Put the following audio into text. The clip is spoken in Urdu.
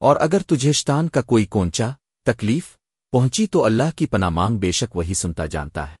اور اگر تجھے شتان کا کوئی کونچا، تکلیف پہنچی تو اللہ کی پناہ مانگ بے شک وہی سنتا جانتا ہے۔